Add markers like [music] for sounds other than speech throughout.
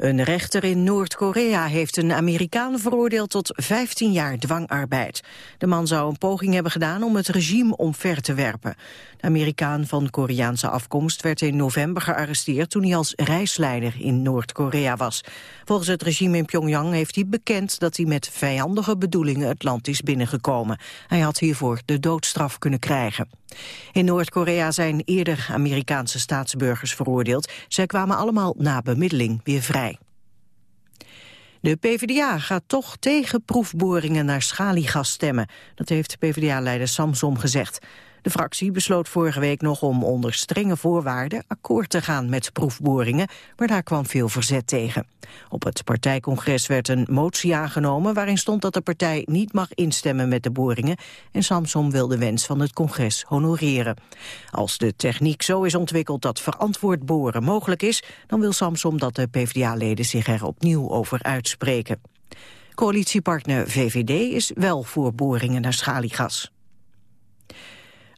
Een rechter in Noord-Korea heeft een Amerikaan veroordeeld tot 15 jaar dwangarbeid. De man zou een poging hebben gedaan om het regime omver te werpen. De Amerikaan van Koreaanse afkomst werd in november gearresteerd toen hij als reisleider in Noord-Korea was. Volgens het regime in Pyongyang heeft hij bekend dat hij met vijandige bedoelingen het land is binnengekomen. Hij had hiervoor de doodstraf kunnen krijgen. In Noord-Korea zijn eerder Amerikaanse staatsburgers veroordeeld. Zij kwamen allemaal na bemiddeling weer vrij. De PvdA gaat toch tegen proefboringen naar schaliegas stemmen. Dat heeft PvdA-leider Samsom gezegd. De fractie besloot vorige week nog om onder strenge voorwaarden akkoord te gaan met proefboringen, maar daar kwam veel verzet tegen. Op het partijcongres werd een motie aangenomen waarin stond dat de partij niet mag instemmen met de boringen en Samsom wil de wens van het congres honoreren. Als de techniek zo is ontwikkeld dat verantwoord boren mogelijk is, dan wil Samsom dat de PvdA-leden zich er opnieuw over uitspreken. Coalitiepartner VVD is wel voor boringen naar schaliegas.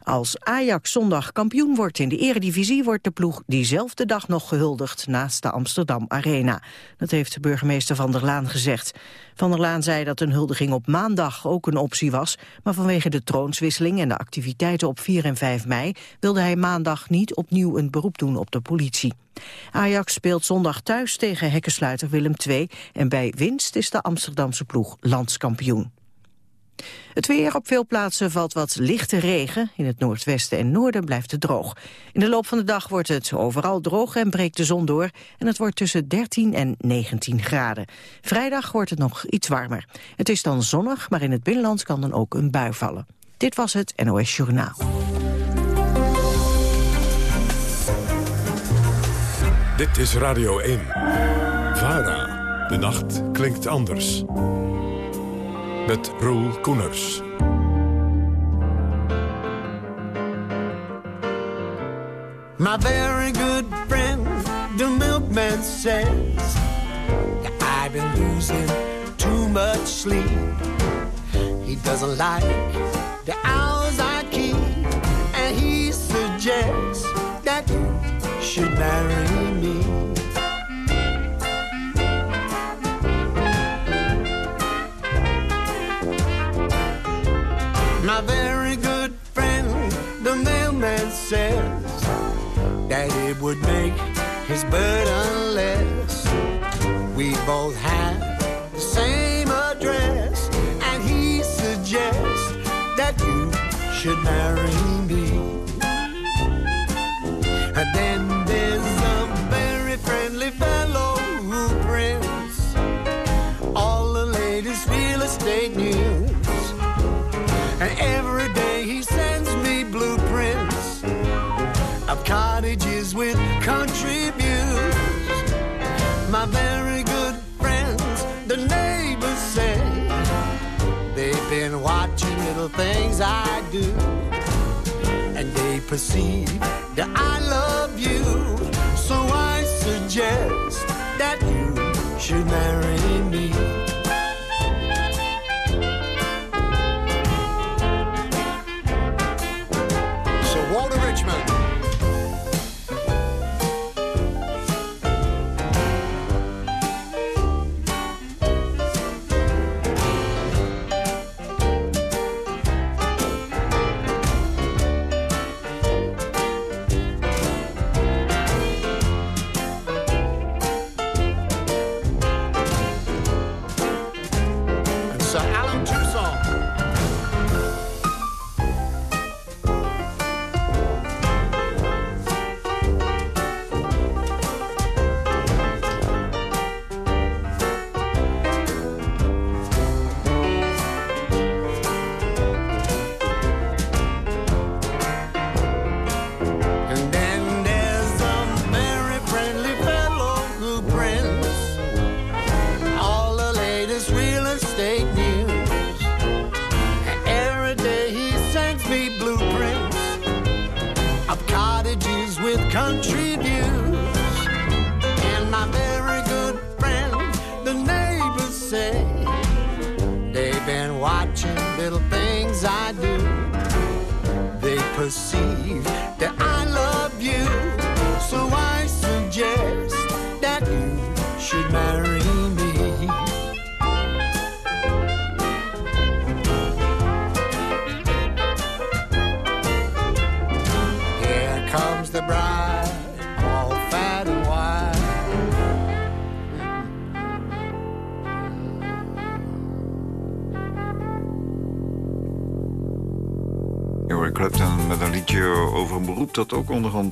Als Ajax zondag kampioen wordt in de eredivisie... wordt de ploeg diezelfde dag nog gehuldigd naast de Amsterdam Arena. Dat heeft burgemeester Van der Laan gezegd. Van der Laan zei dat een huldiging op maandag ook een optie was... maar vanwege de troonswisseling en de activiteiten op 4 en 5 mei... wilde hij maandag niet opnieuw een beroep doen op de politie. Ajax speelt zondag thuis tegen hekkensluiter Willem II... en bij winst is de Amsterdamse ploeg landskampioen. Het weer op veel plaatsen valt wat lichte regen. In het noordwesten en noorden blijft het droog. In de loop van de dag wordt het overal droog en breekt de zon door. En het wordt tussen 13 en 19 graden. Vrijdag wordt het nog iets warmer. Het is dan zonnig, maar in het binnenland kan dan ook een bui vallen. Dit was het NOS Journaal. Dit is Radio 1. VARA. De nacht klinkt anders met Roel Koeners. My very good friend, the milkman says I've been losing too much sleep. He doesn't like the hours I keep, and he suggests that you should marry me. My very good friend, the mailman says that it would make his burden less. We both have the same address, and he suggests that you should marry with country views. My very good friends, the neighbors say, they've been watching little things I do. And they perceive that I love you. So I suggest that you should marry me.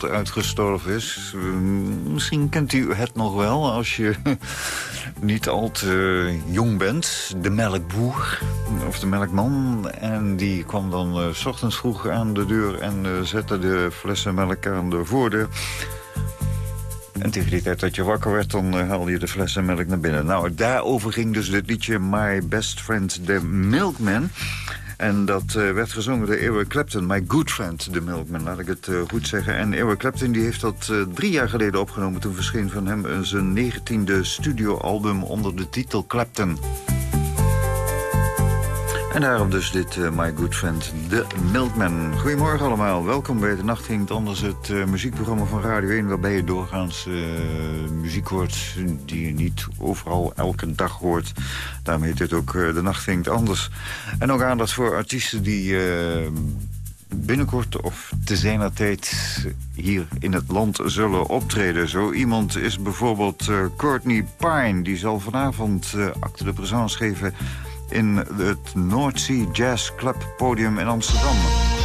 Uitgestorven is. Mm, Misschien kent u het nog wel als je [laughs] niet al te jong bent. De melkboer of de melkman. En die kwam dan eh, s ochtends vroeg aan de deur en eh, zette de flessen melk aan de voordeur. En tegen die tijd dat je wakker werd, dan eh, haalde je de flessen melk naar binnen. Nou, daarover ging dus dit liedje My Best Friend, The Milkman. En dat eh, werd gezongen door Eric Clapton, My Good Friend, The Milkman, laat ik het eh, goed zeggen. En Eric Clapton die heeft dat eh, drie jaar geleden opgenomen. Toen verscheen van hem zijn negentiende studioalbum onder de titel Clapton. En daarom dus dit eh, My Good Friend, The Milkman. Goedemorgen allemaal, welkom bij De Nacht Ging Anders, het eh, muziekprogramma van Radio 1... waarbij je doorgaans eh, muziek hoort die je niet overal elke dag hoort. Daarom heet het ook De Nacht Anders. En ook aandacht voor artiesten die... binnenkort of te zijner tijd hier in het land zullen optreden. Zo iemand is bijvoorbeeld Courtney Pine. Die zal vanavond uh, acte de présence geven in het North Jazz Club podium in Amsterdam.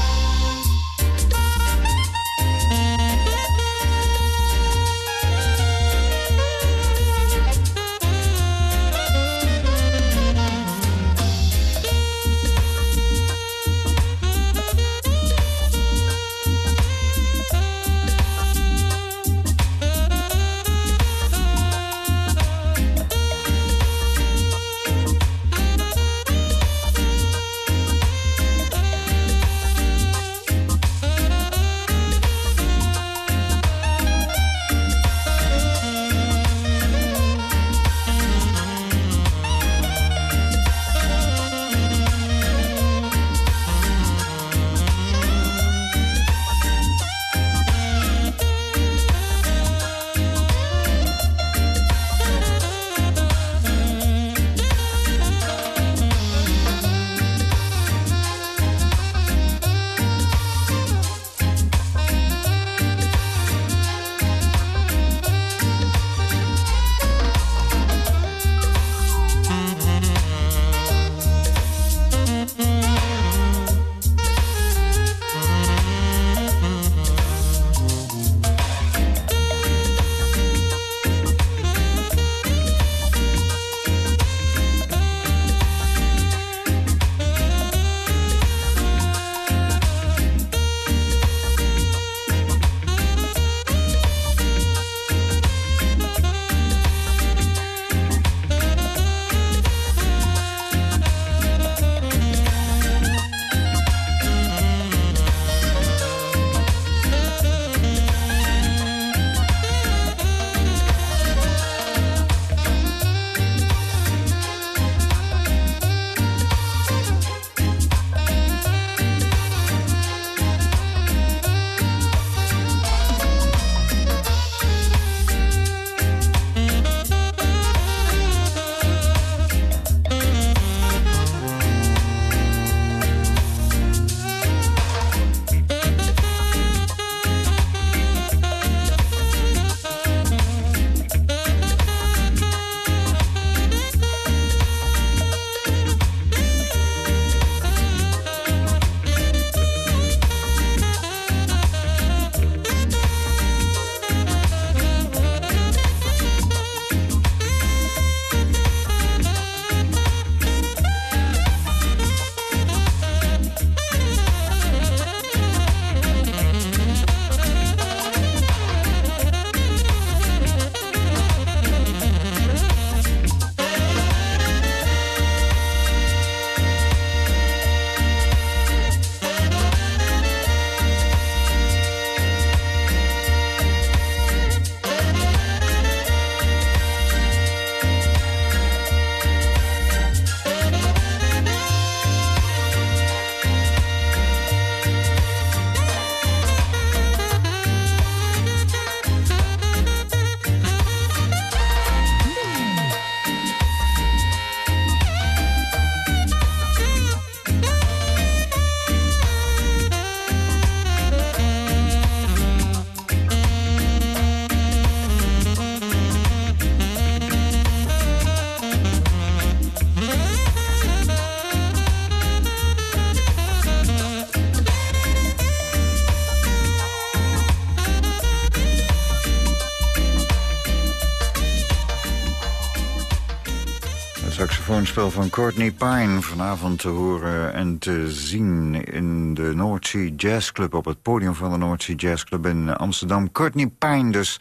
Courtney Pine. Vanavond te horen en te zien in de Sea Jazz Club... op het podium van de Sea Jazz Club in Amsterdam. Courtney Pine dus.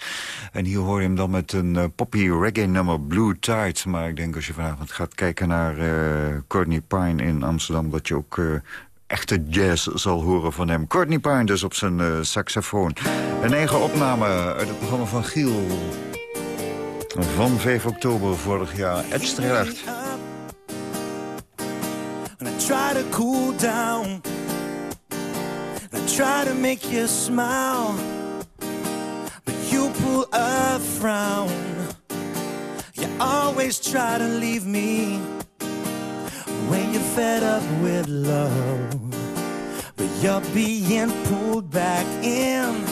En hier hoor je hem dan met een uh, poppy reggae nummer Blue Tide. Maar ik denk als je vanavond gaat kijken naar uh, Courtney Pine in Amsterdam... dat je ook... Uh, echte jazz zal horen van hem. Courtney Pine dus op zijn saxofoon. Een eigen opname uit het programma van Giel van 5 oktober vorig jaar. Ed Strelaert. try to cool down. I try to make you smile. But you pull a frown. You always try to leave me. When you're fed up with love. But you're being pulled back in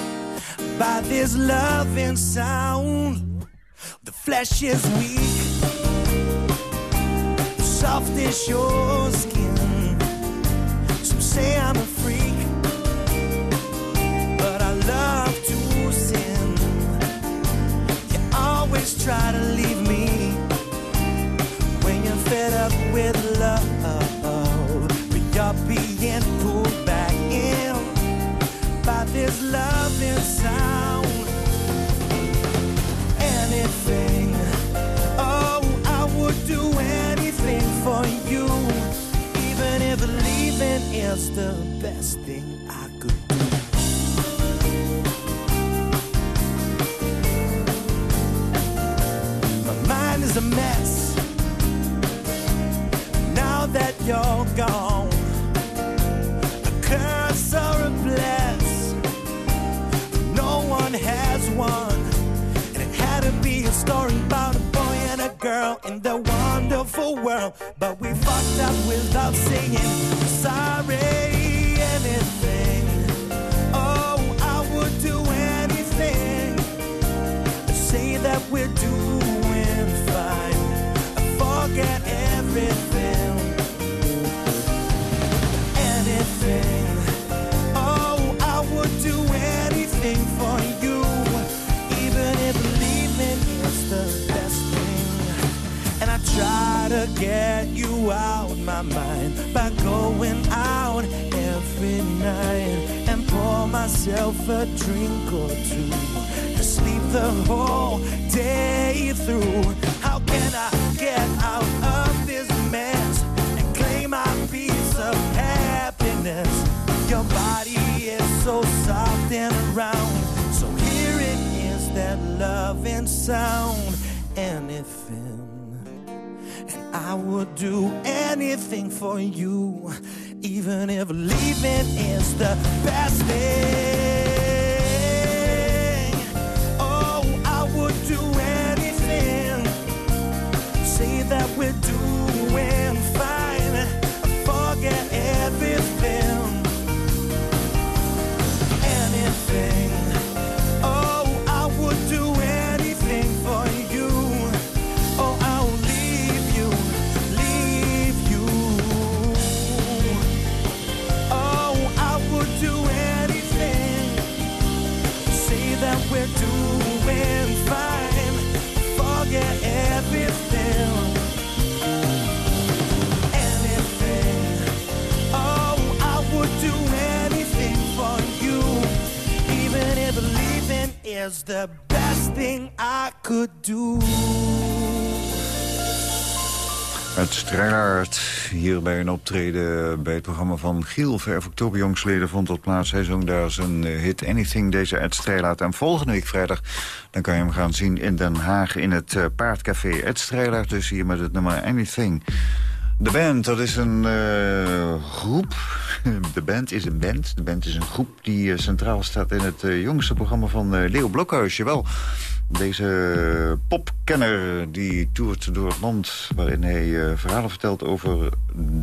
By this loving sound. The flesh is weak, soft is your skin. Some say I'm a freak, is the best thing I could do. My mind is a mess now that you're gone. A curse or a bless, no one has one and it had to be a story about in the wonderful world. But we fucked up without saying sorry. Anything, get you out my mind by going out every night and pour myself a drink or two to sleep the whole day through. How can I get out of this mess and claim my piece of happiness? Your body is so soft and round so here it is that loving sound and I would do anything for you even if leaving is the best thing. Oh I would do anything. Say that we're doing is the best thing I could do. Het Straard hier bij een optreden bij het programma van Giel. Ver oktober jongsleden vond tot plaats. Hij zong daar zijn eh, hit Anything, deze Ed Strijlaat. En volgende week vrijdag dan kan je hem gaan zien in Den Haag in het uh, Paardcafé. Ed Strijlaat dus hier met het nummer Anything. De band, dat is een uh, groep. [laughs] De band is een band. De band is een groep die uh, centraal staat in het uh, jongste programma van Leo Blokhuis. Jawel, deze popkenner die toert door het land... waarin hij verhalen vertelt over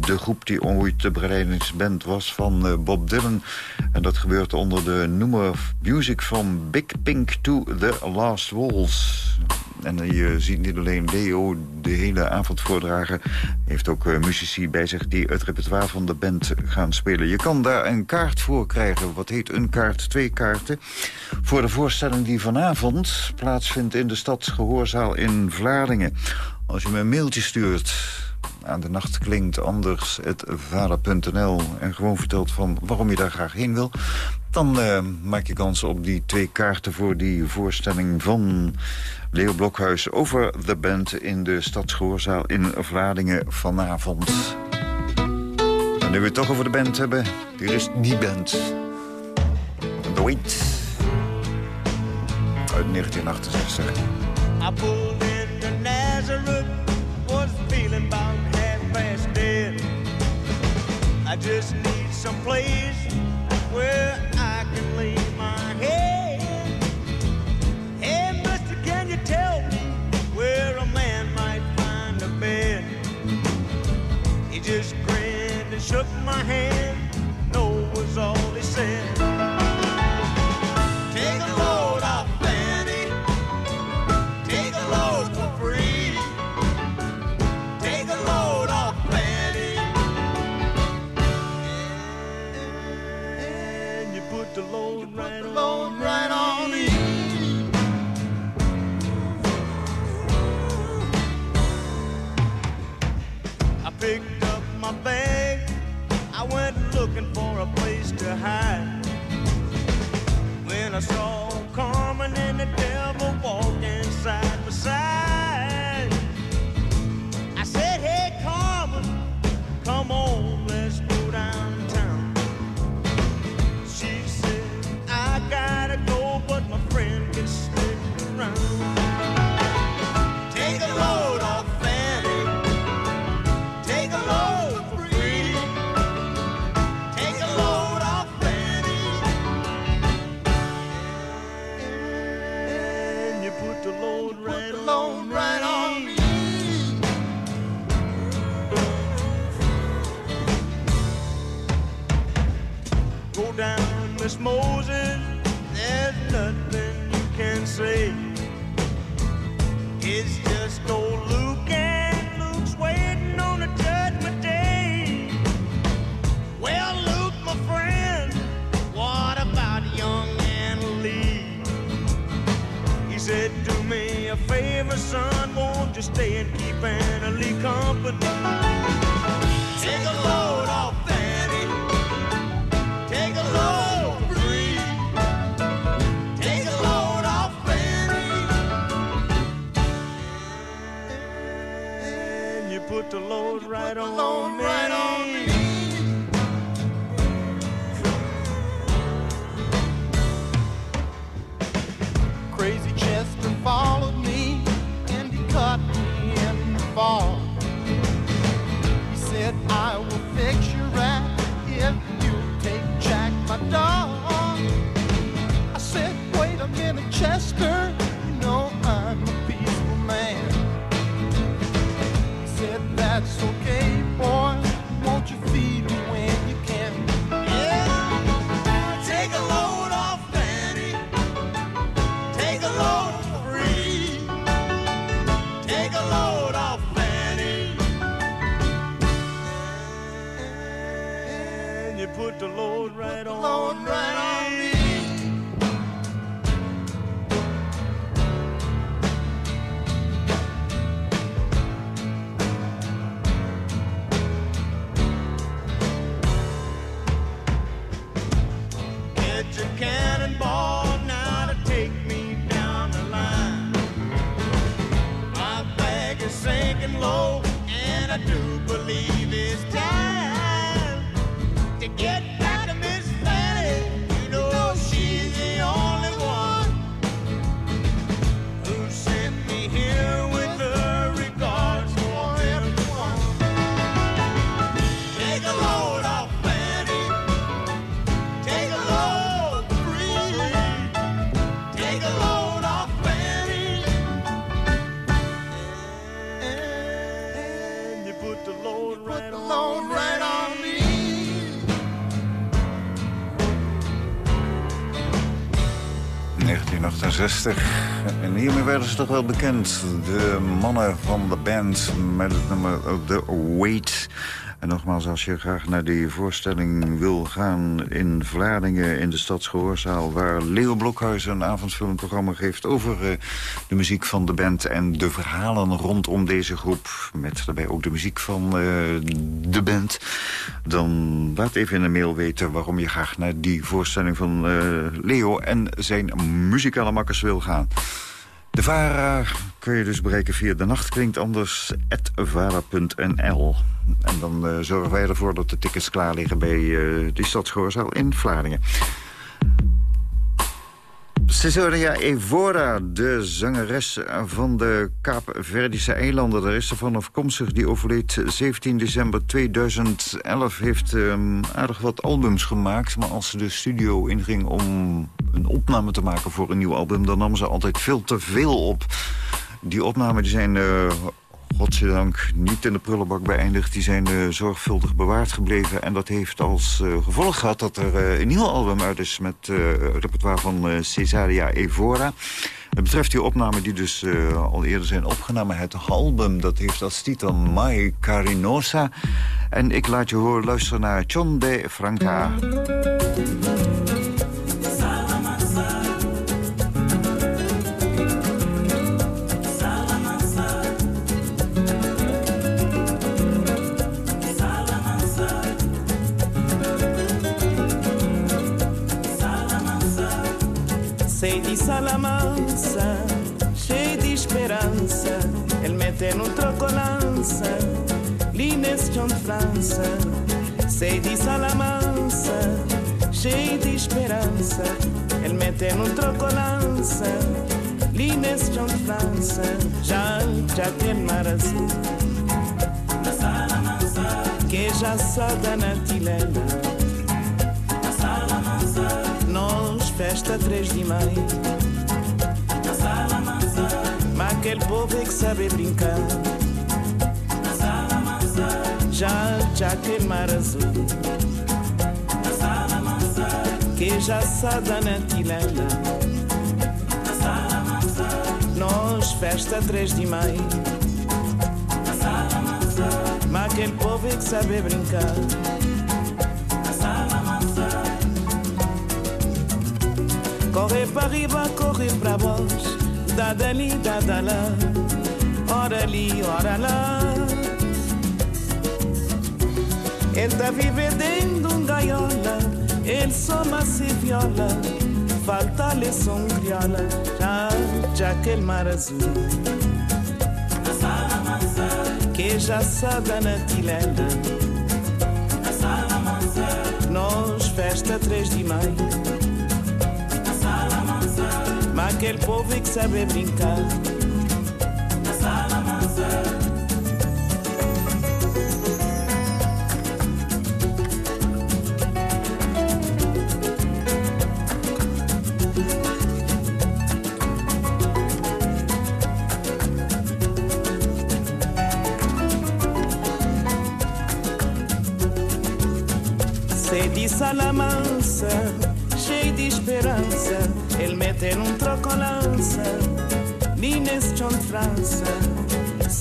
de groep die ooit de begeleidingsband was van Bob Dylan. En dat gebeurt onder de noemer Music from Big Pink to the Last Walls. En je ziet niet alleen Leo de hele avond voordragen... heeft ook uh, muzici bij zich die het repertoire van de band gaan spelen. Je kan daar een kaart voor krijgen. Wat heet een kaart? Twee kaarten. Voor de voorstelling die vanavond plaatsvindt in de Stadsgehoorzaal in Vlaardingen. Als je me een mailtje stuurt aan de nacht klinkt anders, het vader.nl... en gewoon vertelt van waarom je daar graag heen wil... dan uh, maak je kans op die twee kaarten voor die voorstelling van Leo Blokhuis... over de band in de Stadsgehoorzaal in Vlaardingen vanavond. En nu we het toch over de band hebben, hier is die band. The Wait. Uit 1968. I pulled into Nazareth, was feeling about half past dead. I just need some place where Just grinned and shook my hand. No was all he said. Take a load off Fanny. Take a load for free. Take a load off Fanny. And you put the load put right the load on. Right on me. picked my bag. I went looking for a place to hide. When I saw Carmen and the devil walking. Miss Moses, there's nothing you can say. It's just old Luke, and Luke's waiting on the judgment day. Well, Luke, my friend, what about young Anna Lee? He said, Do me a favor, son, won't you stay and keep Anna Lee company? Take a load. the load right on me. Right on me. Crazy Chester followed me and he cut me in the fall. He said, I will fix your rat if you take Jack, my dog. I said, wait a minute, Chester. that's so En hiermee werden ze toch wel bekend. De mannen van de band met het nummer The Wait. En nogmaals, als je graag naar die voorstelling wil gaan in Vlaardingen... in de Stadsgehoorzaal, waar Leo Blokhuis een avondfilmprogramma geeft... over uh, de muziek van de band en de verhalen rondom deze groep... met daarbij ook de muziek van uh, de band... dan laat even in een mail weten waarom je graag naar die voorstelling van uh, Leo... en zijn muzikale makkers wil gaan. De VARA kun je dus bereiken via de nacht klinkt anders vara.nl. En dan uh, zorgen wij ervoor dat de tickets klaar liggen bij uh, die stadsgehoorzaal in Vlaardingen. Cesaria Evora, de zangeres van de Kaapverdische eilanden. Daar is ze van afkomstig. Die overleed 17 december 2011. Heeft um, aardig wat albums gemaakt. Maar als ze de studio inging om een opname te maken voor een nieuw album... dan nam ze altijd veel te veel op. Die opnamen die zijn uh, godzijdank niet in de prullenbak beëindigd. Die zijn uh, zorgvuldig bewaard gebleven. En dat heeft als uh, gevolg gehad dat er uh, een nieuw album uit is... met repertoire van Cesaria Evora. Het betreft die opname die dus al eerder zijn opgenomen. Het album dat heeft als titel Mai Carinosa. En ik laat je horen luisteren naar John de Franca. sala mansa, cheia de esperança, ele mete num trocolança, l'inestion de França, sei de sala mansa, cheia de esperança, ele mete num trocolança, l'inestion de França, já, já tem mar azul. Na sala mansa, que já na tilena. Na nós festa três de maio. Aquele povo é que sabe brincar. Já, já aquele mar azul. Que já sada na tilena. Nós festa 3 de maio. Mas aquele povo é que sabe brincar. Corre para riba, corre para baixo, dá dali, dá da lá, ora ali, ora lá. Ele tá vivendo dentro de um gaiola, ele só se viola, falta-lhe som crioula, já, já aquele mar azul. Que já sabe na tilena, nós festa 3 de maio. aquel povo que sabe brincar.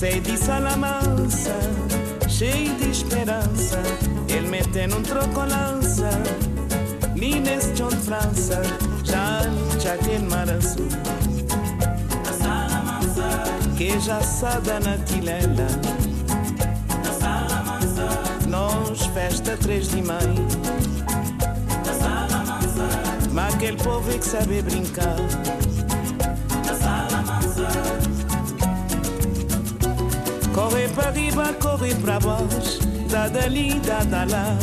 Sei de Salamanca, cheio de esperança. Ele mete num trocolança, Nines John França. Já, já aquele mar azul. Que já sada na tilela. Nós festa 3 de maio. Mas aquele povo é que sabe brincar. Corre para riba, corre para baixo, dá dali, dá da lá,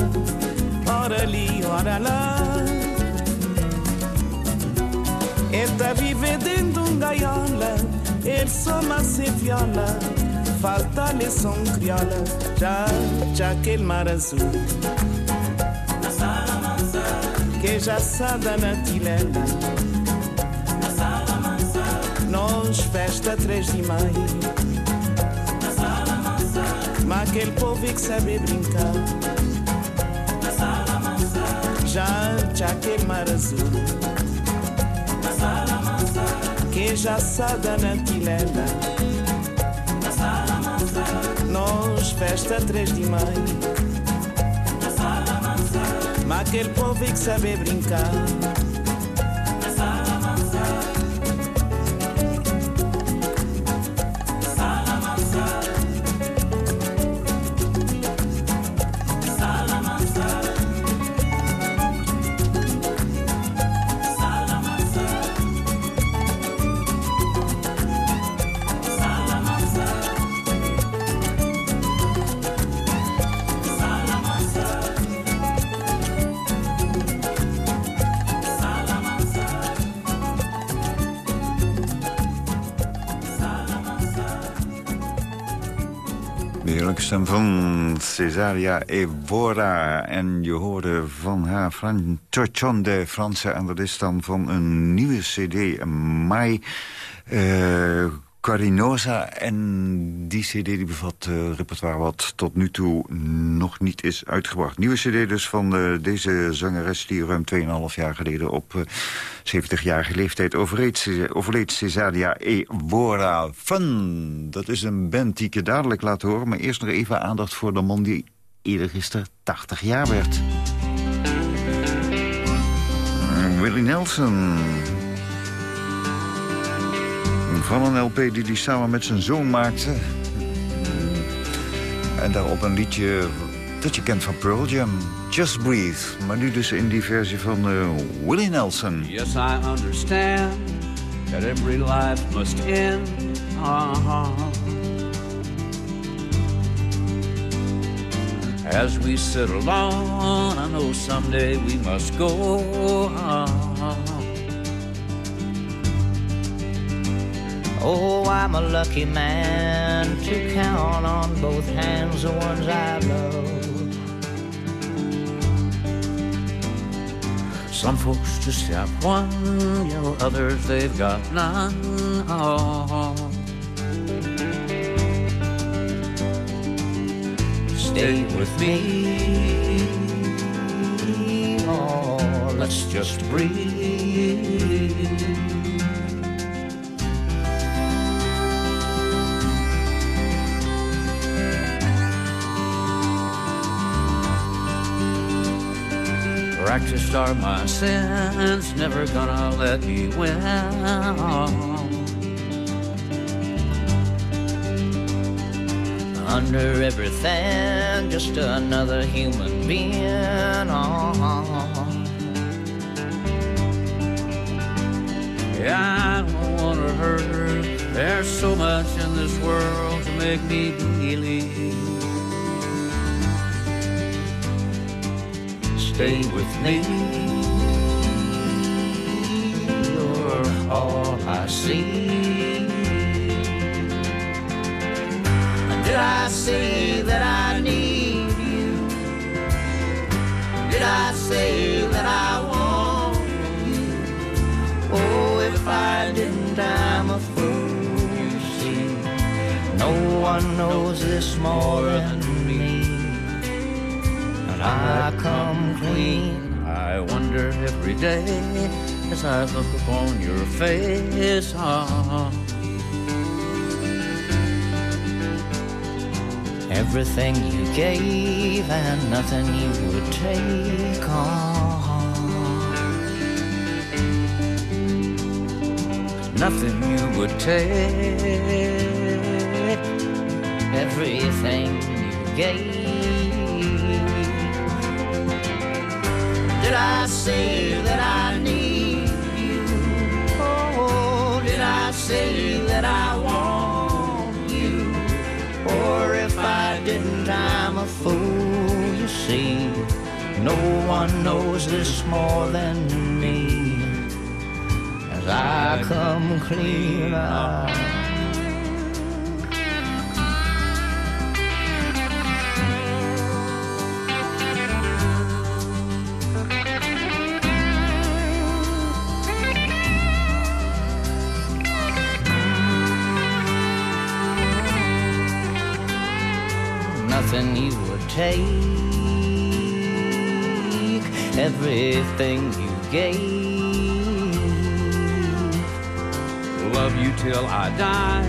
ora ali, ora lá. Ele tá vivendo um gaiola, ele só se viola, falta-lhe som crioula, já, já aquele mar azul. Que já sada na tilena, nós festa 3 de maio. Mas aquele povo é que sabe brincar. Já, já aquele mar azul. Que já sada na tilena. nós, festa 3 de maio. Mas aquele povo que sabe brincar. Cesaria Evora. En je hoorde van haar Fran de Franse. En dat is dan van een nieuwe cd, Mai... Uh, Carinosa. En die cd die bevat uh, repertoire wat tot nu toe nog niet is uitgebracht. Nieuwe cd dus van uh, deze zangeres die ruim 2,5 jaar geleden op uh, eh, 70-jarige leeftijd overleed, overleed Cesaria Evora Fun. Dat is een band die ik je dadelijk laat horen. Maar eerst nog even aandacht voor de man die eerder gisteren 80 jaar werd. Willie Nelson van een LP die hij samen met zijn zoon maakte. En daarop een liedje dat je kent van Pearl Jam. Just Breathe. Maar nu dus in die versie van uh, Willie Nelson. Yes, I understand that every life must end. Uh. As we settle on, I know someday we must go. Uh. Oh, I'm a lucky man to count on both hands the ones I love. Some folks just have one, you know, others they've got none. Oh. Stay with me. Oh, let's just breathe. Practiced are my sins, never gonna let me win. Under everything, just another human being. Yeah, I don't wanna hurt. her. There's so much in this world to make me believe. stay with me. You're all I see. Did I say that I need you? Did I say that I want you? Oh, if I didn't, I'm a fool, you see. No one knows this more than me. And I come clean. I wonder every day as I look upon your face. Oh. Everything you gave and nothing you would take on. Nothing you would take. Everything you gave Did I say that I need you? Oh, did I say that I want you? Or if I didn't, I'm a fool, you see. No one knows this more than me. As I come clean out. Nothing you would take, everything you gave. Love you till I die.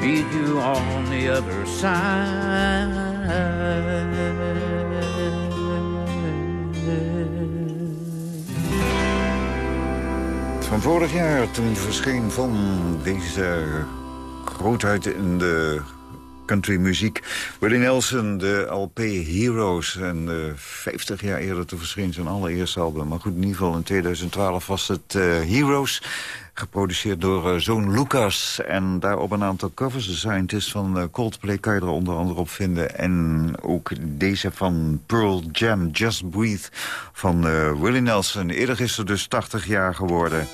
meet you on the other side. Van vorig jaar, toen verscheen van deze grootheid in de countrymuziek. Willie Nelson, de LP Heroes. En uh, 50 jaar eerder te verscheen zijn allereerste album. Maar goed, in ieder geval in 2012 was het uh, Heroes. Geproduceerd door uh, zoon Lucas. En daarop een aantal covers. De Scientist van Coldplay kan je er onder andere op vinden. En ook deze van Pearl Jam, Just Breathe van Willie Nelson. Eerder is er dus 80 jaar geworden.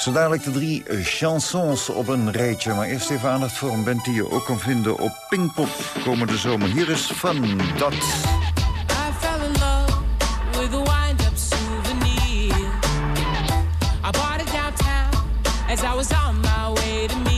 Zo dadelijk de drie chansons op een rijtje. Maar eerst even aandacht voor een band die je ook kan vinden op Pinkpop komende zomer. Hier is Van Dat. As I was on my way to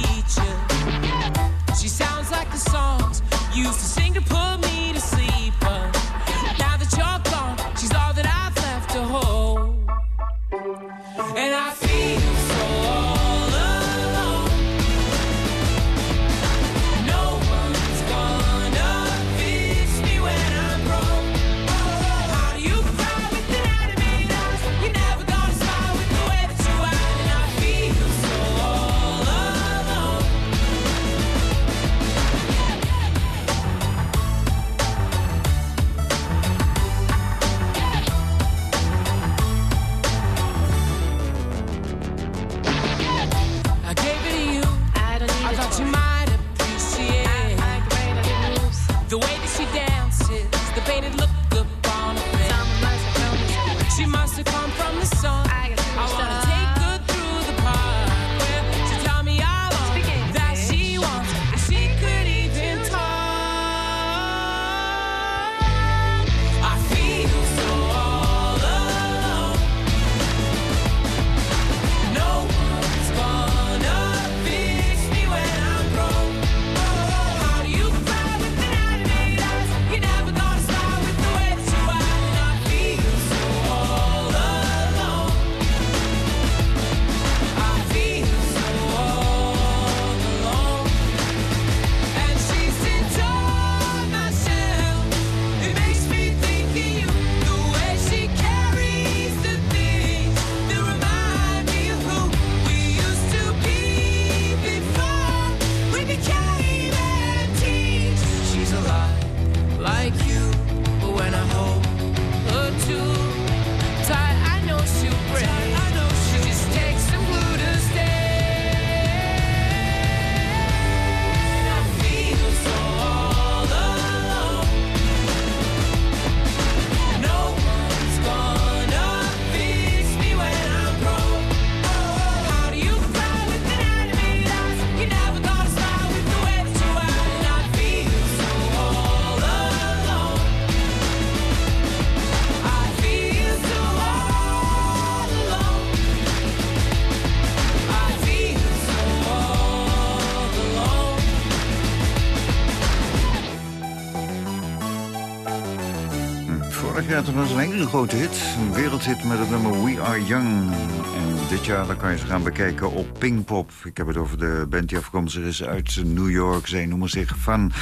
jaar toen was een hele grote hit. Een wereldhit met het nummer We Are Young. En dit jaar dan kan je ze gaan bekijken op Pinkpop. Ik heb het over de band die afkomstig is uit New York. Zij noemen zich Fun.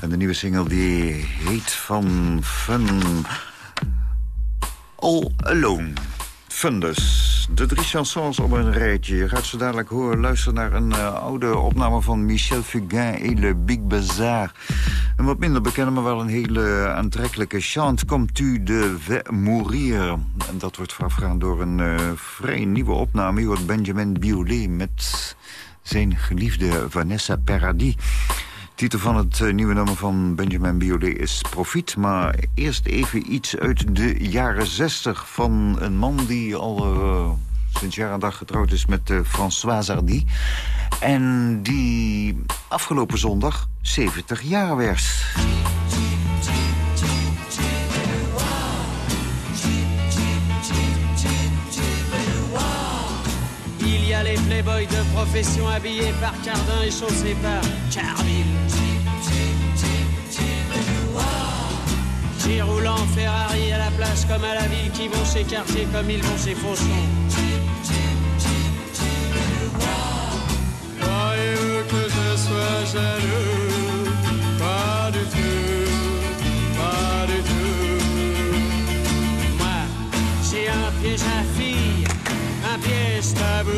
En de nieuwe single die heet van Fun... All Alone. Fundus. De drie chansons op een rijtje. Je gaat zo dadelijk horen. Luister naar een uh, oude opname van Michel Fugain et le Big Bazaar. Een wat minder bekende, maar wel een hele aantrekkelijke chant. Komt u de mourir. En dat wordt voorafgegaan door een uh, vrij nieuwe opname. Je hoort Benjamin Biolay met zijn geliefde Vanessa Paradis. Titel van het uh, nieuwe nummer van Benjamin Biolay is Profiet. Maar eerst even iets uit de jaren zestig van een man die al uh, sinds jaar en dag getrouwd is met uh, François Hardy. En die afgelopen zondag 70 jaar werd. Il y a les playboys de profession habillés par Cardin et chaussés par Carville. Qui roulent en Ferrari à la place comme à la ville, qui vont s'écarter comme ils vont chez Fauchon. Croyez-vous jaloux, pas du tout, pas du tout. Moi, j'ai un piège à fille, un piège tabou,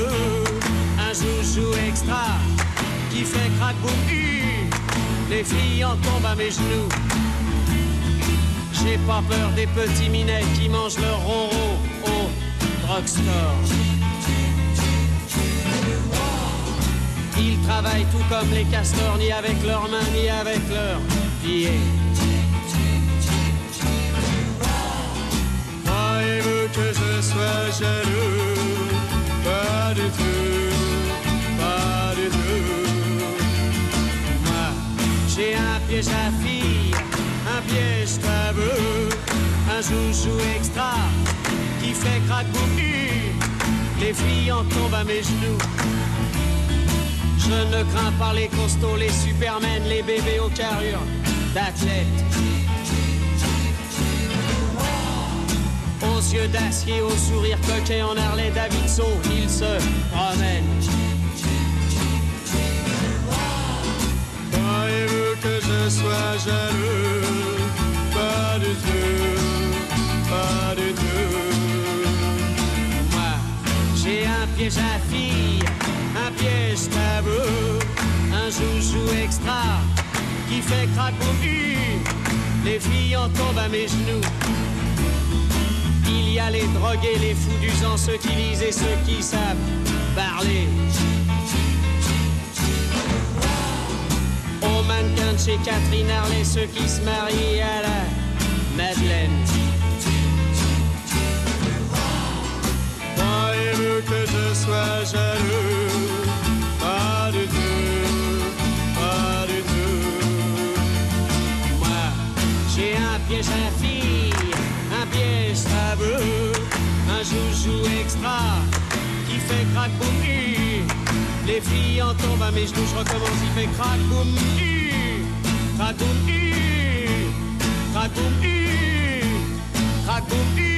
un joujou extra qui fait hu. Les filles en tombent à mes genoux. J'ai pas peur des petits minets qui mangent leur ronron au drugstore. Ils travaillent tout comme les castors, ni avec leurs mains, ni avec leurs pieds. Que je sois jaloux Pas du tout, pas du tout. Moi, j'ai un piège à fille, un piège tabou, un joujou extra qui fait hu. Les filles en tombent à mes genoux. Je ne crains pas les costauds, les supermen, les bébés aux carrures d'athlètes. Aux yeux d'acier, au sourire coquet en Harley Davidson, ils se promènent. Croyez-vous que je sois jaloux Pas du tout, pas du tout. Moi, j'ai un piège à fille, un piège tabou, un joujou extra qui fait hu. Les filles en tombent à mes genoux. Les drogués, les fous du sang, ceux qui lisent et ceux qui savent parler. Aux mannequins de chez Catherine Harley, ceux qui se marient à la Madeleine. Croyez-vous que je sois jaloux Pas du tout, pas du tout. Moi, j'ai un piège à un joujou extra qui fait crack boum. Les filles en tombent à mes genoux, je recommence, il fait crack boum hu, crack boum hu, crack boum boum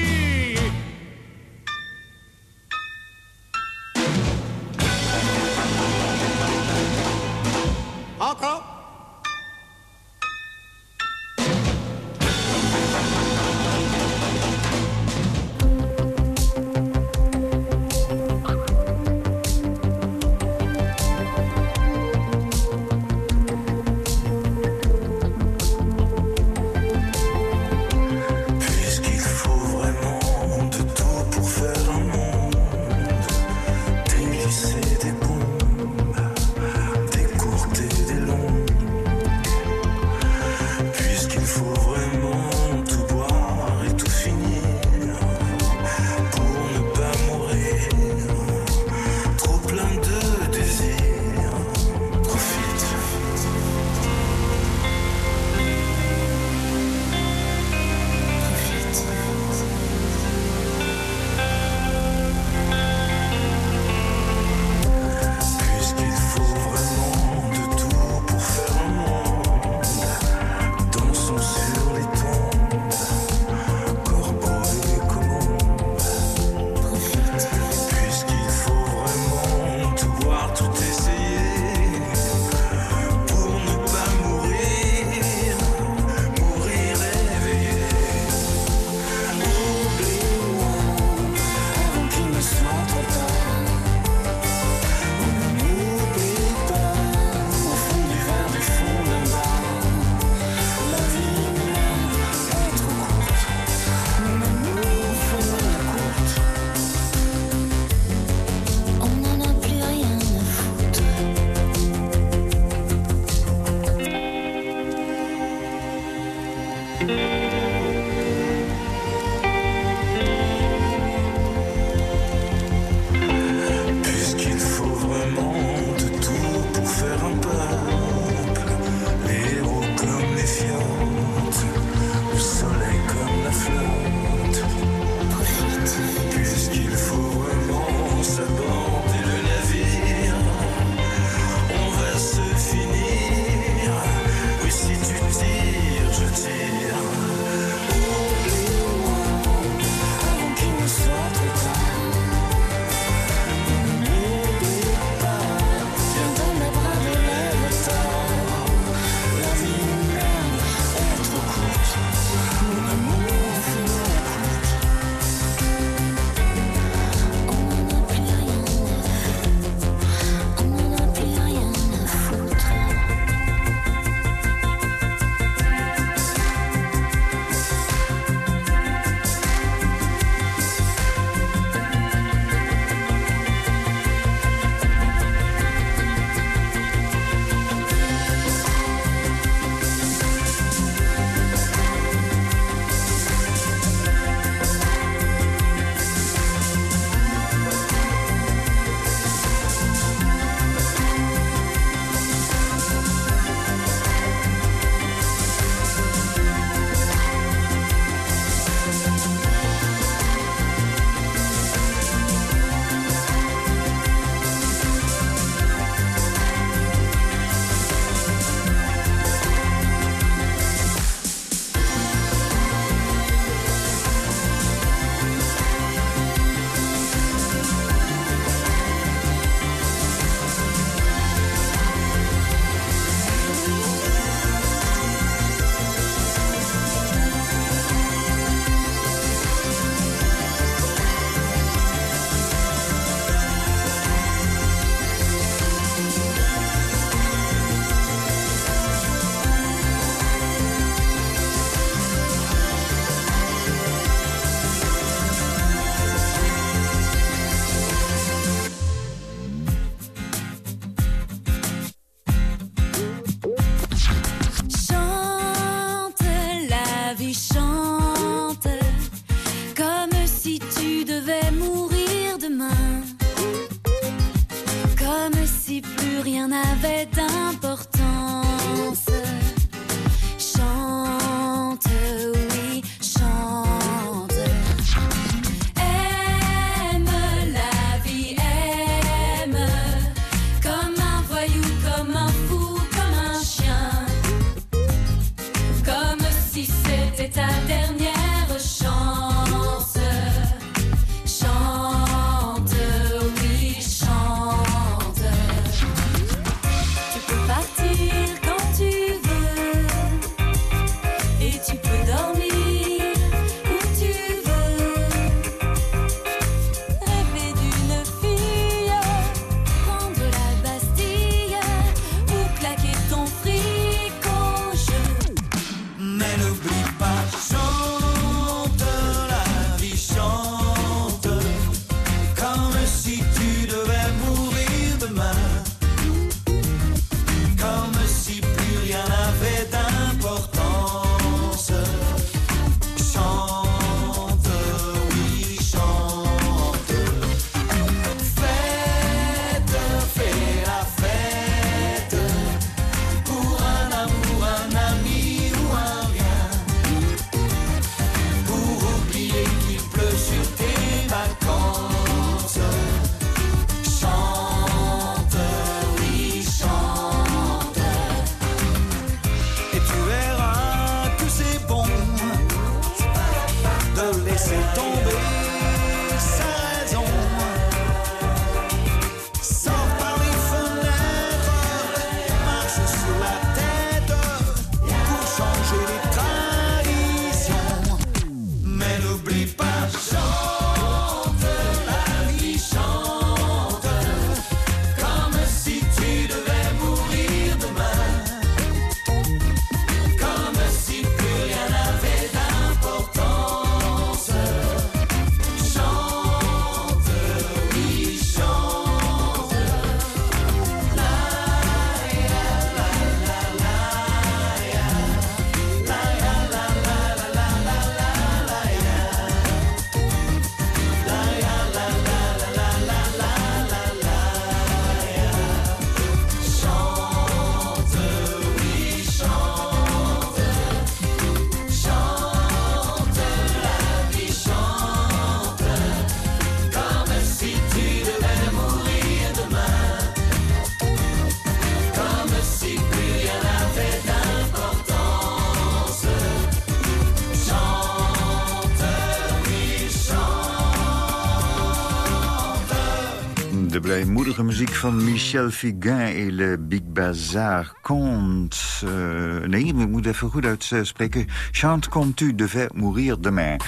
blijmoedige muziek van Michel Fugain et le Big Bazar. Compte... eh, nee, ik moet even goed uitspreken. Chante comme tu devais mourir demain.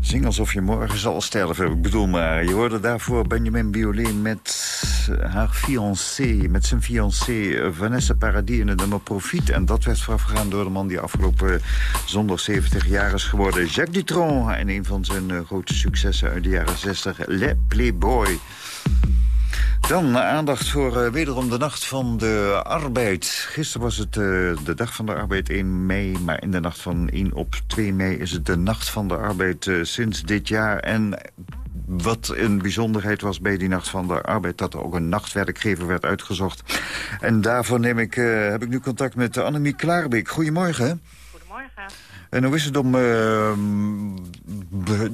Zing alsof je morgen zal sterven. Ik bedoel maar, je hoorde daarvoor Benjamin Biolay met haar fiancé, met zijn fiancé eh, Vanessa Paradis in het nummer. En dat werd voorafgegaan door de man die afgelopen zondag 70 jaar is geworden. Jacques Dutronc en een van zijn eh, grote successen uit de jaren 60, Le Playboy. Dan aandacht voor eh, wederom de Nacht van de Arbeid. Gisteren was het eh, de Dag van de Arbeid 1 mei... maar in de nacht van 1 op 2 mei is het de Nacht van de Arbeid eh, sinds dit jaar. En wat een bijzonderheid was bij die Nacht van de Arbeid... dat er ook een nachtwerkgever werd uitgezocht. En daarvoor neem ik, heb ik nu contact met Annemie Klaarbeek. Goedemorgen. En hoe is het om, eh, be-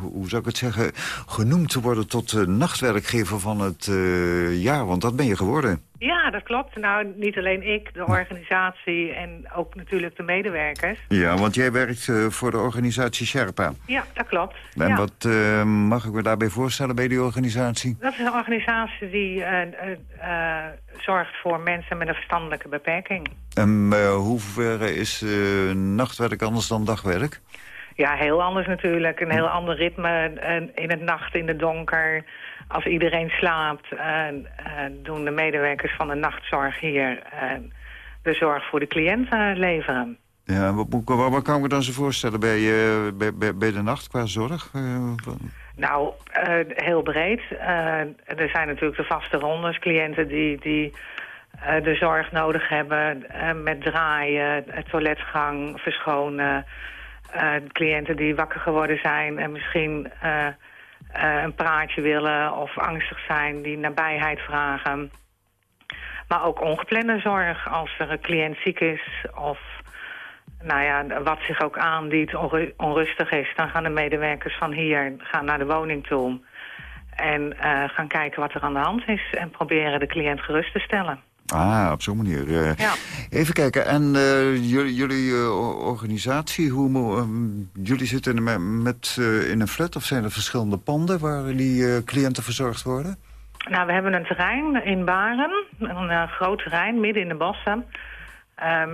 hoe zou ik het zeggen, genoemd te worden tot eh, nachtwerkgever van het eh, jaar? Want dat ben je geworden. Ja, dat klopt. Nou, niet alleen ik, de organisatie en ook natuurlijk de medewerkers. Ja, want jij werkt eh, voor de organisatie Sherpa. Ja, dat klopt. En ja. wat eh, mag ik me daarbij voorstellen bij die organisatie? Dat is een organisatie die eh, zorgt voor mensen met een verstandelijke beperking. En hoe ver is nachtwerk anders dan dagwerk? Ja, heel anders natuurlijk. Een heel ander ritme in het nacht, in het donker. Als iedereen slaapt, doen de medewerkers van de nachtzorg hier de zorg voor de cliënten leveren. Ja, wat, wat, wat kan ik me dan zo voorstellen bij, eh, bij, bij, de nacht qua zorg? Eh, Nou, eh, heel breed. Er zijn natuurlijk de vaste rondes, cliënten die, die de zorg nodig hebben met draaien, toiletgang, verschonen. Cliënten die wakker geworden zijn en misschien eh, een praatje willen of angstig zijn, die nabijheid vragen. Maar ook ongeplande zorg als er een cliënt ziek is of nou ja, wat zich ook aandient, onru- onrustig is. Dan gaan de medewerkers van hier gaan naar de woning toe en eh, gaan kijken wat er aan de hand is en proberen de cliënt gerust te stellen. Ah, op zo'n manier. eh. Ja. Even kijken, en eh, jullie, jullie eh, organisatie, hoe, ehm, jullie zitten met, met, in een flat of zijn er verschillende panden waar die cliënten verzorgd worden? Nou, we hebben een terrein in Baren, een groot terrein midden in de bossen.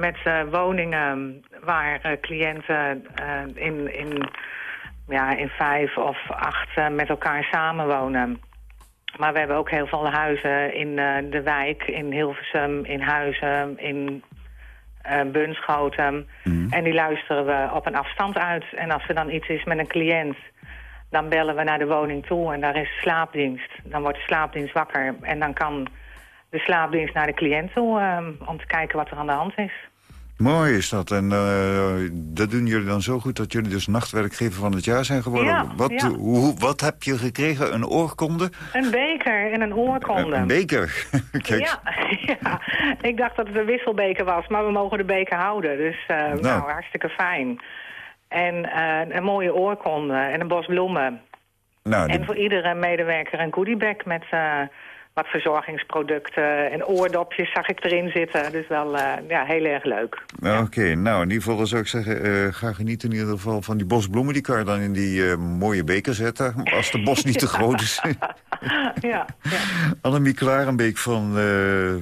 met woningen waar cliënten in, in, ja, in vijf of acht met elkaar samenwonen. Maar we hebben ook heel veel huizen in eh, de wijk, in Hilversum, in Huizen, in eh Bunschoten. En die luisteren we op een afstand uit. En als er dan iets is met een cliënt, dan bellen we naar de woning toe en daar is slaapdienst. Dan wordt de slaapdienst wakker en dan kan de slaapdienst naar de cliënt toe eh, om te kijken wat er aan de hand is. Mooi is dat. En eh, dat doen jullie dan zo goed dat jullie dus nachtwerkgever van het jaar zijn geworden. Ja, wat, ja. Hoe, wat heb je gekregen? Een oorkonde? Een beker en een oorkonde. Een beker? [laughs] Kijk, Ja, [laughs] ja, ik dacht dat het een wisselbeker was, maar we mogen de beker houden. Dus eh, nou. hartstikke fijn. En eh, een mooie oorkonde en een bos bloemen. nou, die- En voor iedere medewerker een goodiebag met wat verzorgingsproducten en oordopjes zag ik erin zitten. Dus wel eh, ja, heel erg leuk. Oké, nou in ieder geval zou ik zeggen... eh, ga genieten in ieder geval van die bosbloemen. Die kan je dan in die eh, mooie beker zetten. Als de bos niet te [laughs] groot is. [laughs] [laughs] ja, Annemie Klarenbeek van, eh,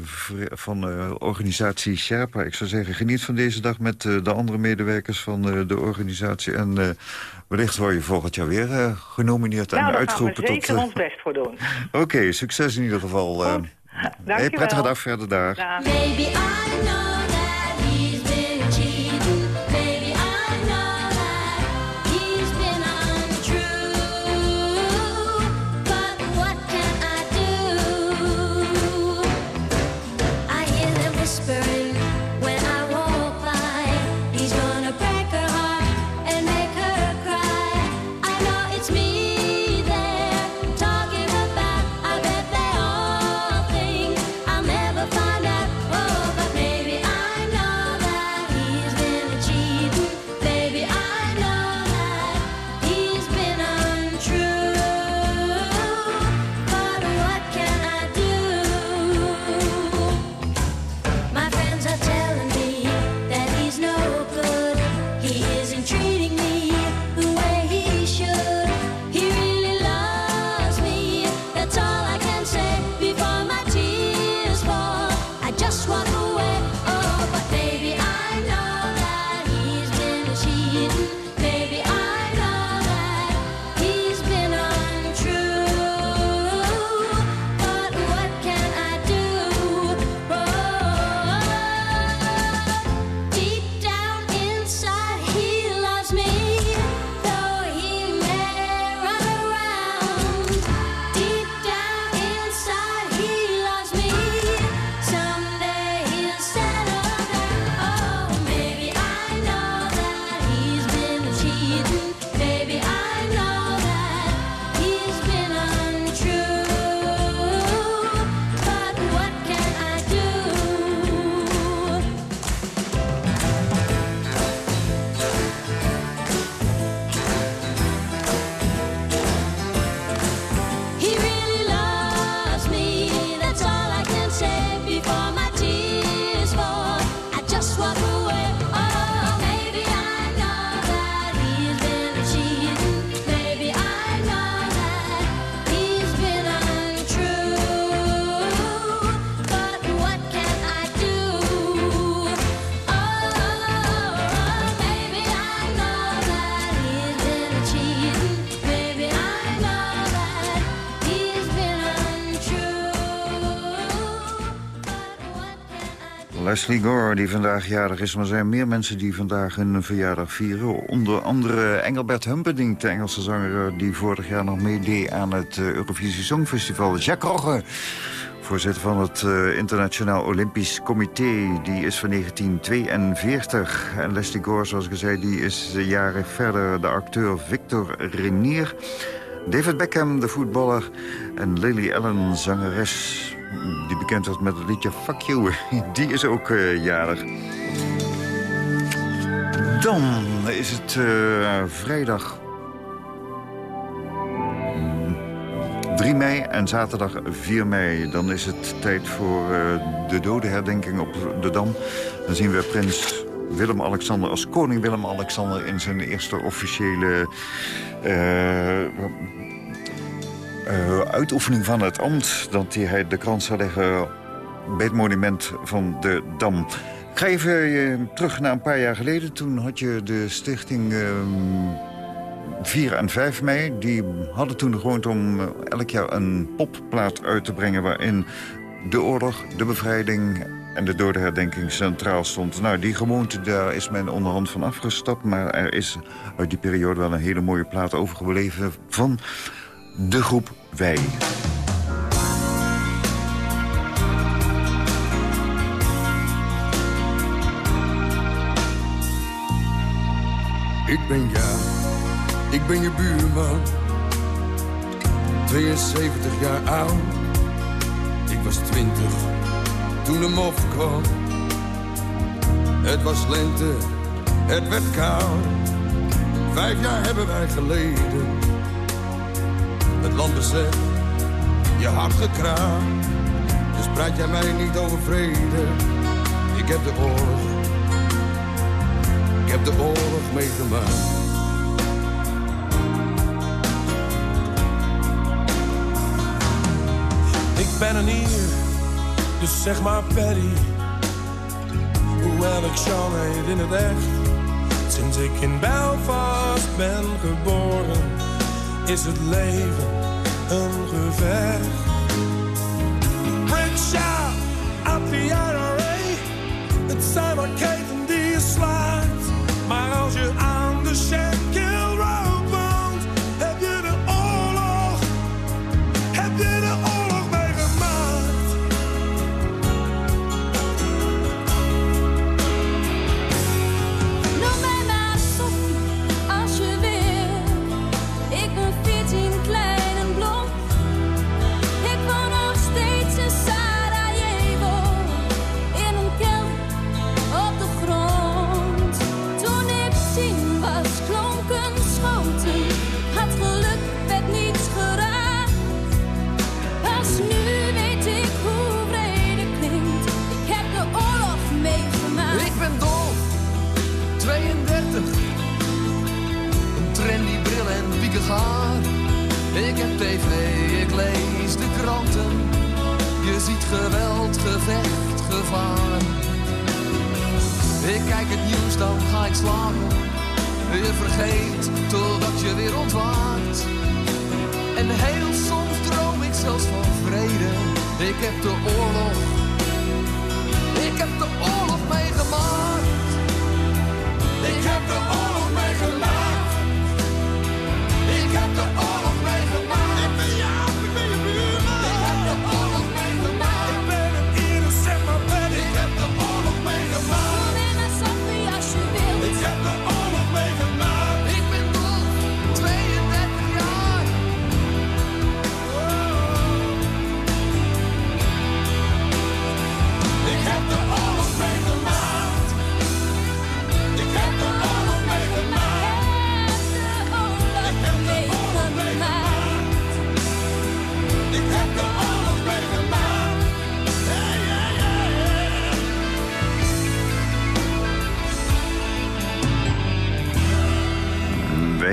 vre- van eh, organisatie Sherpa. Ik zou zeggen, geniet van deze dag met eh, de andere medewerkers van eh, de organisatie. En eh, wellicht word je volgend jaar weer eh, genomineerd en nou, daar gaan we uitgeroepen tot... zeker eh, ons best voor doen. [laughs] Oké, succes in ieder geval. eh. hey, prettige dag verder daar. Baby, I know Leslie Gore, die vandaag jarig is. Maar er zijn meer mensen die vandaag hun verjaardag vieren. Onder andere Engelbert Humperdinck, de Engelse zanger... die vorig jaar nog meedeed aan het eh, Eurovisie Songfestival. Jacques Rogge, voorzitter van het eh, Internationaal Olympisch Comité... die is van 1942. En Leslie Gore, zoals ik zei, die is eh, jaren verder... de acteur Victor Renier... David Beckham, de voetballer. En Lily Allen, zangeres. Die bekend was met het liedje Fuck You. [laughs] Die is ook eh, jarig. Dan is het eh, vrijdag 3 mei en zaterdag 4 mei. Dan is het tijd voor eh, de dodenherdenking op de Dam. Dan zien we prins Willem-Alexander als koning Willem-Alexander... in zijn eerste officiële eh, uitoefening van het ambt... dat hij de krans zal leggen bij het monument van de Dam. Ik ga even eh, terug naar een paar jaar geleden. Toen had je de stichting... ehm, 4 en 5 mei, die hadden toen de gewoonte om eh, elk jaar een popplaat uit te brengen... waarin de oorlog, de bevrijding en de dodenherdenking centraal stond. Nou, die gewoonte, daar is men onderhand van afgestapt... maar er is uit die periode wel een hele mooie plaat overgebleven van de groep Wij. Ik ben ja, ik ben je buurman. 72 jaar oud. Ik was 20 toen de mof kwam. Het was lente, het werd koud. Vijf jaar hebben wij geleden. Het land bezet, je hart gekraakt. Dus praat jij mij niet over vrede. Ik heb de oorlog, ik heb de oorlog meegemaakt. Ik ben er niet, dus zeg maar Paddy. Hoewel ik Sean heet in het echt. Sinds ik in Belfast ben geboren, is het leven een gevecht. Rickshaw, uit de IRA, het zijn maar keten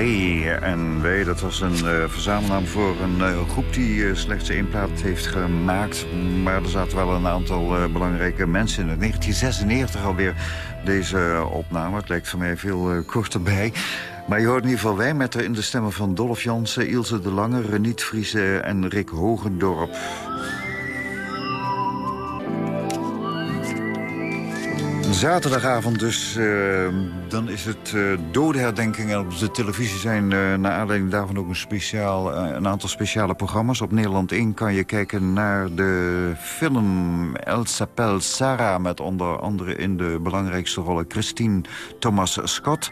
En Wij, dat was een eh, verzamelnaam voor een eh, groep die eh, slechts één plaat heeft gemaakt. Maar er zaten wel een aantal belangrijke mensen in. In 1996 alweer deze opname. Het lijkt voor mij veel korter bij. Maar je hoort in ieder geval wij met in de stemmen van Dolph Jansen, Ilse de Lange, Reniet Friese en Rick Hogendorp. Zaterdagavond dus, eh, dan is het uh, dodenherdenking. En op de televisie zijn uh, naar aanleiding daarvan ook een, speciaal, een aantal speciale programma's. Op Nederland 1 kan je kijken naar de film El Sapel Sarah... met onder andere in de belangrijkste rollen Christine Thomas Scott.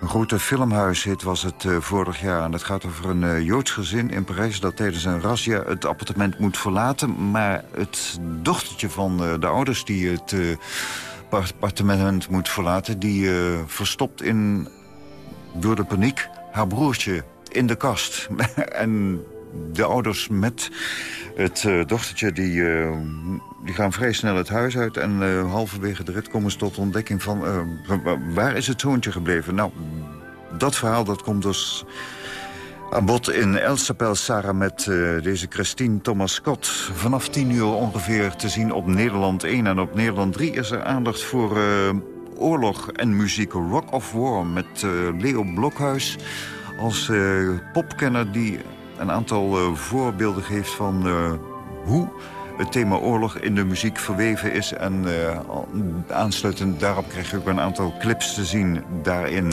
Een grote filmhuishit was het vorig jaar. En het gaat over een Joods gezin in Parijs... dat tijdens een razzia het appartement moet verlaten. Maar het dochtertje van de ouders die het appartement moet verlaten... die uh, verstopt in, door de paniek haar broertje in de kast. [laughs] en de ouders met het uh, dochtertje die, uh, die gaan vrij snel het huis uit... en halverwege de rit komen ze tot ontdekking van... waar is het zoontje gebleven? Nou, dat verhaal dat komt dus aan bod in El Sapel Sarah met uh, deze Christine Thomas Scott. Vanaf 10 uur ongeveer te zien op Nederland 1. En op Nederland 3 is er aandacht voor uh, oorlog en muziek. Rock of War met uh, Leo Blokhuis als popkenner... die een aantal voorbeelden geeft van hoe het thema oorlog in de muziek verweven is. En aansluitend daarop krijg je ook een aantal clips te zien daarin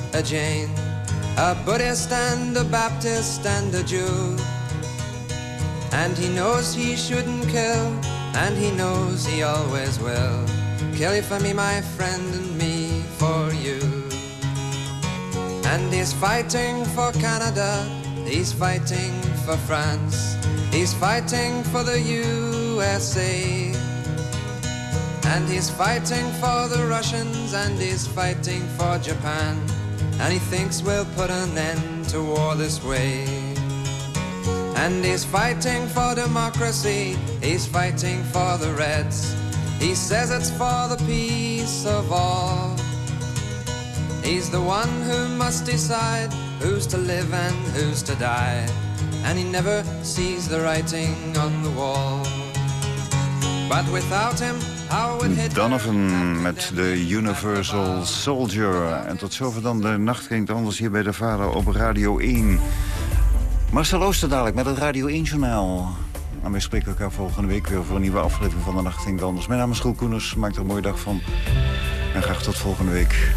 a Jain, a Buddhist and a Baptist and a Jew. And he knows he shouldn't kill, and he knows he always will. Kill you for me, my friend, and me for you. And he's fighting for Canada, he's fighting for France, he's fighting for the USA. And he's fighting for the Russians, and he's fighting for Japan. And he thinks we'll put an end to war this way. And he's fighting for democracy, he's fighting for the Reds. He says it's for the peace of all. He's the one who must decide who's to live and who's to die. And he never sees the writing on the wall. But without him, Donovan met de Universal Soldier. En tot zover dan de nacht ging anders hier bij de Vader op Radio 1. Marcel Ooster dadelijk met het Radio 1-journaal. En wij spreken elkaar volgende week weer voor een nieuwe aflevering van de Nacht ging anders. Mijn naam is Groel Koeners, maak er een mooie dag van. En graag tot volgende week.